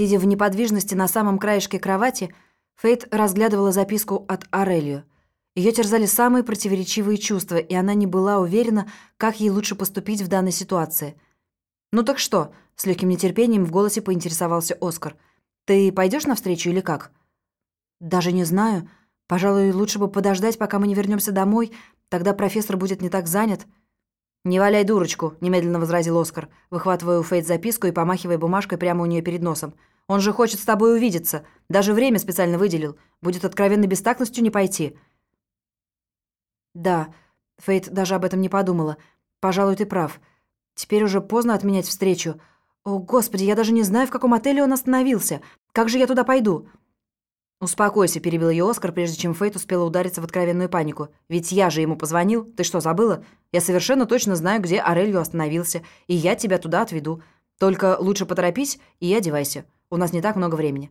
Сидя в неподвижности на самом краешке кровати, Фейт разглядывала записку от Арелию. Ее терзали самые противоречивые чувства, и она не была уверена, как ей лучше поступить в данной ситуации. «Ну так что?» — с легким нетерпением в голосе поинтересовался Оскар. «Ты пойдешь навстречу или как?» «Даже не знаю. Пожалуй, лучше бы подождать, пока мы не вернемся домой. Тогда профессор будет не так занят». «Не валяй дурочку», — немедленно возразил Оскар, выхватывая у Фейт записку и помахивая бумажкой прямо у нее перед носом. «Он же хочет с тобой увидеться. Даже время специально выделил. Будет откровенной бестактностью не пойти». «Да», — Фейт даже об этом не подумала. «Пожалуй, ты прав. Теперь уже поздно отменять встречу. О, господи, я даже не знаю, в каком отеле он остановился. Как же я туда пойду?» «Успокойся», — перебил ее Оскар, прежде чем Фейт успела удариться в откровенную панику. «Ведь я же ему позвонил. Ты что, забыла? Я совершенно точно знаю, где Арелью остановился, и я тебя туда отведу. Только лучше поторопись и одевайся. У нас не так много времени».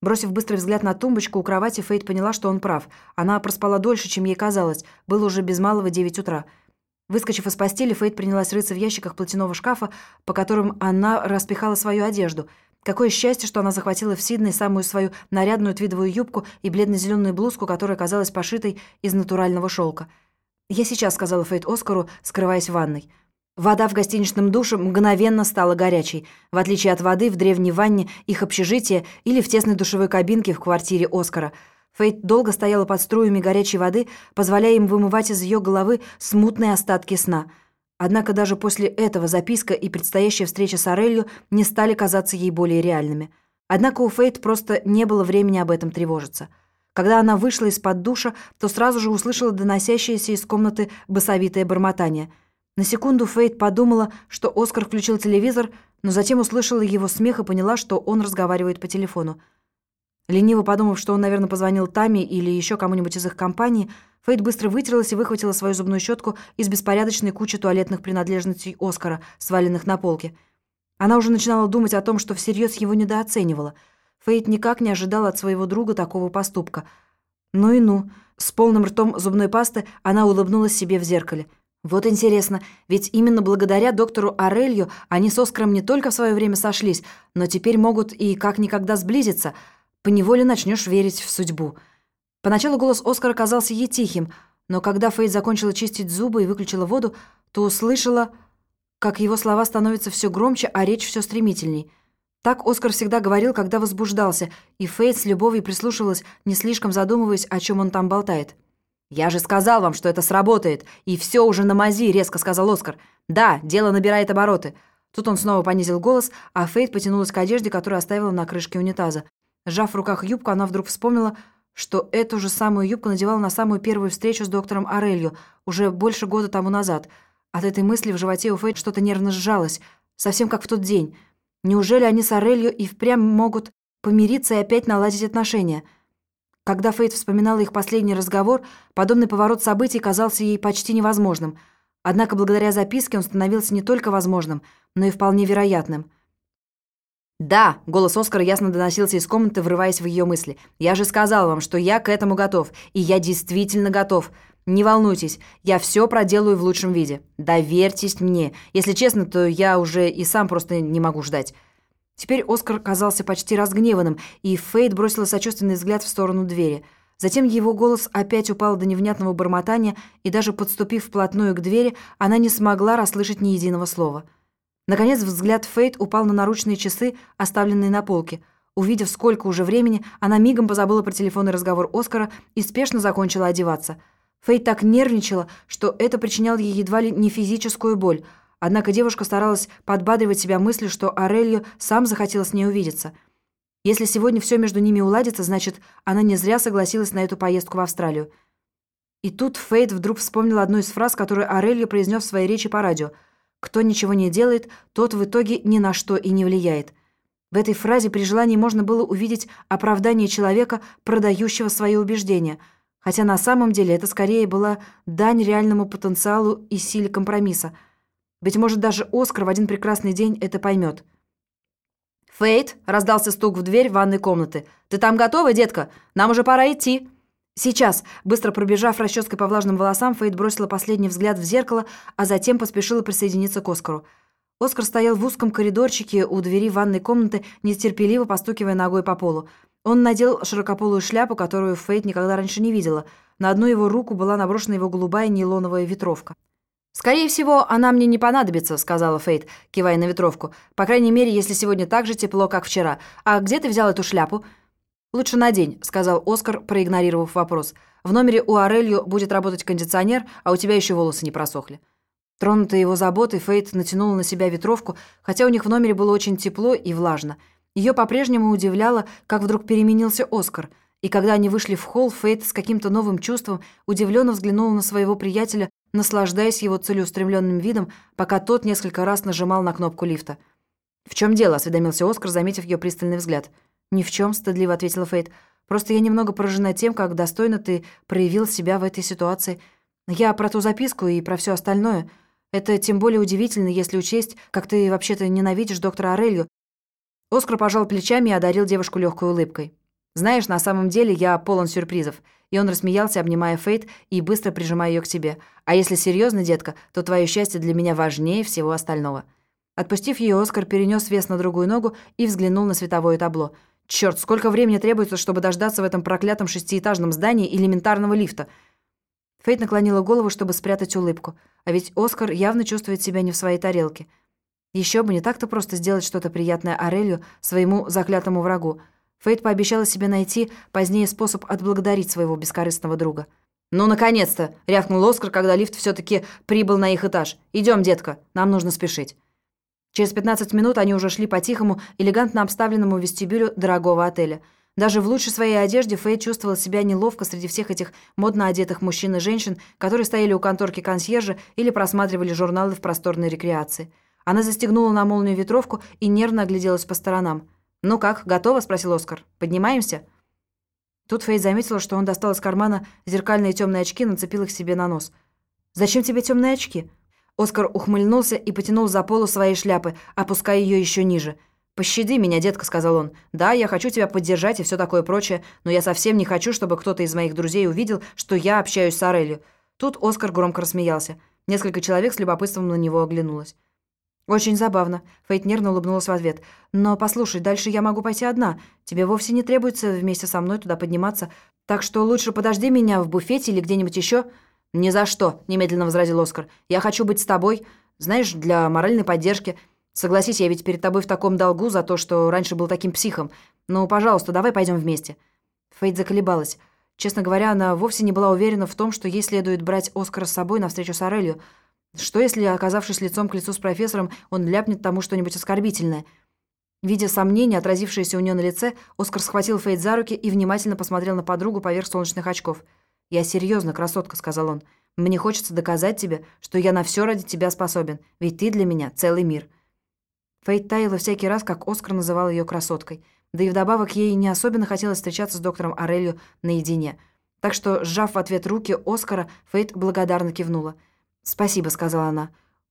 Бросив быстрый взгляд на тумбочку у кровати, Фейт поняла, что он прав. Она проспала дольше, чем ей казалось. Было уже без малого девять утра. Выскочив из постели, Фейт принялась рыться в ящиках платяного шкафа, по которым она распихала свою одежду — Какое счастье, что она захватила в Сидней самую свою нарядную твидовую юбку и бледно-зеленую блузку, которая казалась пошитой из натурального шелка. «Я сейчас», — сказала Фейт Оскару, скрываясь в ванной. Вода в гостиничном душе мгновенно стала горячей, в отличие от воды в древней ванне их общежития или в тесной душевой кабинке в квартире Оскара. Фейт долго стояла под струями горячей воды, позволяя им вымывать из ее головы смутные остатки сна — Однако даже после этого записка и предстоящая встреча с Орелью не стали казаться ей более реальными. Однако у Фейт просто не было времени об этом тревожиться. Когда она вышла из-под душа, то сразу же услышала доносящееся из комнаты басовитое бормотание. На секунду Фейт подумала, что Оскар включил телевизор, но затем услышала его смех и поняла, что он разговаривает по телефону. Лениво подумав, что он, наверное, позвонил Таме или еще кому-нибудь из их компании, Фейт быстро вытерлась и выхватила свою зубную щетку из беспорядочной кучи туалетных принадлежностей Оскара, сваленных на полке. Она уже начинала думать о том, что всерьез его недооценивала. Фейт никак не ожидала от своего друга такого поступка. Ну и ну. С полным ртом зубной пасты она улыбнулась себе в зеркале. Вот интересно, ведь именно благодаря доктору Орелью они с Оскаром не только в свое время сошлись, но теперь могут и как никогда сблизиться. Поневоле начнешь верить в судьбу. Поначалу голос Оскара казался ей тихим, но когда Фейт закончила чистить зубы и выключила воду, то услышала, как его слова становятся все громче, а речь все стремительней. Так Оскар всегда говорил, когда возбуждался, и Фейт с любовью прислушивалась, не слишком задумываясь, о чем он там болтает. «Я же сказал вам, что это сработает, и все уже на мази», — резко сказал Оскар. «Да, дело набирает обороты». Тут он снова понизил голос, а Фейт потянулась к одежде, которую оставила на крышке унитаза. Сжав в руках юбку, она вдруг вспомнила, что эту же самую юбку надевала на самую первую встречу с доктором Орелью уже больше года тому назад. От этой мысли в животе у Фейт что-то нервно сжалось, совсем как в тот день. Неужели они с Орелью и впрямь могут помириться и опять наладить отношения? Когда Фейт вспоминала их последний разговор, подобный поворот событий казался ей почти невозможным. Однако благодаря записке он становился не только возможным, но и вполне вероятным – «Да», — голос Оскара ясно доносился из комнаты, врываясь в ее мысли. «Я же сказал вам, что я к этому готов. И я действительно готов. Не волнуйтесь, я все проделаю в лучшем виде. Доверьтесь мне. Если честно, то я уже и сам просто не могу ждать». Теперь Оскар казался почти разгневанным, и Фейт бросила сочувственный взгляд в сторону двери. Затем его голос опять упал до невнятного бормотания, и даже подступив вплотную к двери, она не смогла расслышать ни единого слова. Наконец взгляд Фейт упал на наручные часы, оставленные на полке. Увидев, сколько уже времени, она мигом позабыла про телефонный разговор Оскара и спешно закончила одеваться. Фейт так нервничала, что это причиняло ей едва ли не физическую боль. Однако девушка старалась подбадривать себя мыслью, что Арелью сам захотел с ней увидеться. Если сегодня все между ними уладится, значит, она не зря согласилась на эту поездку в Австралию. И тут Фейт вдруг вспомнила одну из фраз, которую Арелью произнес в своей речи по радио – кто ничего не делает, тот в итоге ни на что и не влияет. В этой фразе при желании можно было увидеть оправдание человека, продающего свои убеждения, хотя на самом деле это скорее была дань реальному потенциалу и силе компромисса. Быть может, даже Оскар в один прекрасный день это поймет. «Фейт!» — раздался стук в дверь ванной комнаты. «Ты там готова, детка? Нам уже пора идти!» «Сейчас!» Быстро пробежав расческой по влажным волосам, Фейт бросила последний взгляд в зеркало, а затем поспешила присоединиться к Оскару. Оскар стоял в узком коридорчике у двери ванной комнаты, нетерпеливо постукивая ногой по полу. Он надел широкополую шляпу, которую Фейт никогда раньше не видела. На одну его руку была наброшена его голубая нейлоновая ветровка. «Скорее всего, она мне не понадобится», — сказала Фейт, кивая на ветровку. «По крайней мере, если сегодня так же тепло, как вчера. А где ты взял эту шляпу?» «Лучше надень», — сказал Оскар, проигнорировав вопрос. «В номере у Арелью будет работать кондиционер, а у тебя еще волосы не просохли». Тронутая его заботой, Фейт натянула на себя ветровку, хотя у них в номере было очень тепло и влажно. Ее по-прежнему удивляло, как вдруг переменился Оскар. И когда они вышли в холл, Фейт с каким-то новым чувством удивленно взглянула на своего приятеля, наслаждаясь его целеустремленным видом, пока тот несколько раз нажимал на кнопку лифта. «В чем дело?» – осведомился Оскар, заметив ее пристальный взгляд. «Ни в чем», – стыдливо ответила Фейт. «Просто я немного поражена тем, как достойно ты проявил себя в этой ситуации. Я про ту записку и про все остальное». Это тем более удивительно, если учесть, как ты вообще-то ненавидишь доктора Орелью. Оскар пожал плечами и одарил девушку легкой улыбкой. «Знаешь, на самом деле я полон сюрпризов». И он рассмеялся, обнимая Фейт и быстро прижимая ее к себе. «А если серьезно, детка, то твое счастье для меня важнее всего остального». Отпустив ее, Оскар перенес вес на другую ногу и взглянул на световое табло. «Черт, сколько времени требуется, чтобы дождаться в этом проклятом шестиэтажном здании элементарного лифта?» Фейт наклонила голову, чтобы спрятать улыбку. А ведь Оскар явно чувствует себя не в своей тарелке. Еще бы не так-то просто сделать что-то приятное Орелью, своему заклятому врагу. Фейт пообещала себе найти позднее способ отблагодарить своего бескорыстного друга. «Ну, наконец-то!» — рявкнул Оскар, когда лифт все таки прибыл на их этаж. Идем, детка, нам нужно спешить». Через 15 минут они уже шли по тихому, элегантно обставленному вестибюлю дорогого отеля — даже в лучшей своей одежде Фэй чувствовала себя неловко среди всех этих модно одетых мужчин и женщин, которые стояли у конторки консьержа или просматривали журналы в просторной рекреации. Она застегнула на молнию ветровку и нервно огляделась по сторонам. «Ну как, готова?» – спросил Оскар. «Поднимаемся?» Тут Фэй заметила, что он достал из кармана зеркальные темные очки и нацепил их себе на нос. «Зачем тебе темные очки?» Оскар ухмыльнулся и потянул за полу своей шляпы, опуская ее еще ниже – «Пощади меня, детка», — сказал он. «Да, я хочу тебя поддержать и все такое прочее, но я совсем не хочу, чтобы кто-то из моих друзей увидел, что я общаюсь с Орелью». Тут Оскар громко рассмеялся. Несколько человек с любопытством на него оглянулось. «Очень забавно», — Фейт нервно улыбнулась в ответ. «Но послушай, дальше я могу пойти одна. Тебе вовсе не требуется вместе со мной туда подниматься. Так что лучше подожди меня в буфете или где-нибудь еще». «Ни за что», — немедленно возразил Оскар. «Я хочу быть с тобой, знаешь, для моральной поддержки». Согласись, я ведь перед тобой в таком долгу за то, что раньше был таким психом. Ну, пожалуйста, давай пойдем вместе». Фейт заколебалась. Честно говоря, она вовсе не была уверена в том, что ей следует брать Оскара с собой на встречу с Орелью. Что если, оказавшись лицом к лицу с профессором, он ляпнет тому что-нибудь оскорбительное? Видя сомнения, отразившиеся у нее на лице, Оскар схватил Фейт за руки и внимательно посмотрел на подругу поверх солнечных очков. «Я серьезно, красотка», — сказал он. «Мне хочется доказать тебе, что я на все ради тебя способен, ведь ты для меня целый мир». Фейт таяла всякий раз, как Оскар называл ее красоткой. Да и вдобавок ей не особенно хотелось встречаться с доктором Орелью наедине. Так что, сжав в ответ руки Оскара, Фейт благодарно кивнула. «Спасибо», — сказала она.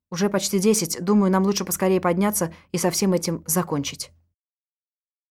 «Уже почти десять. Думаю, нам лучше поскорее подняться и со всем этим закончить».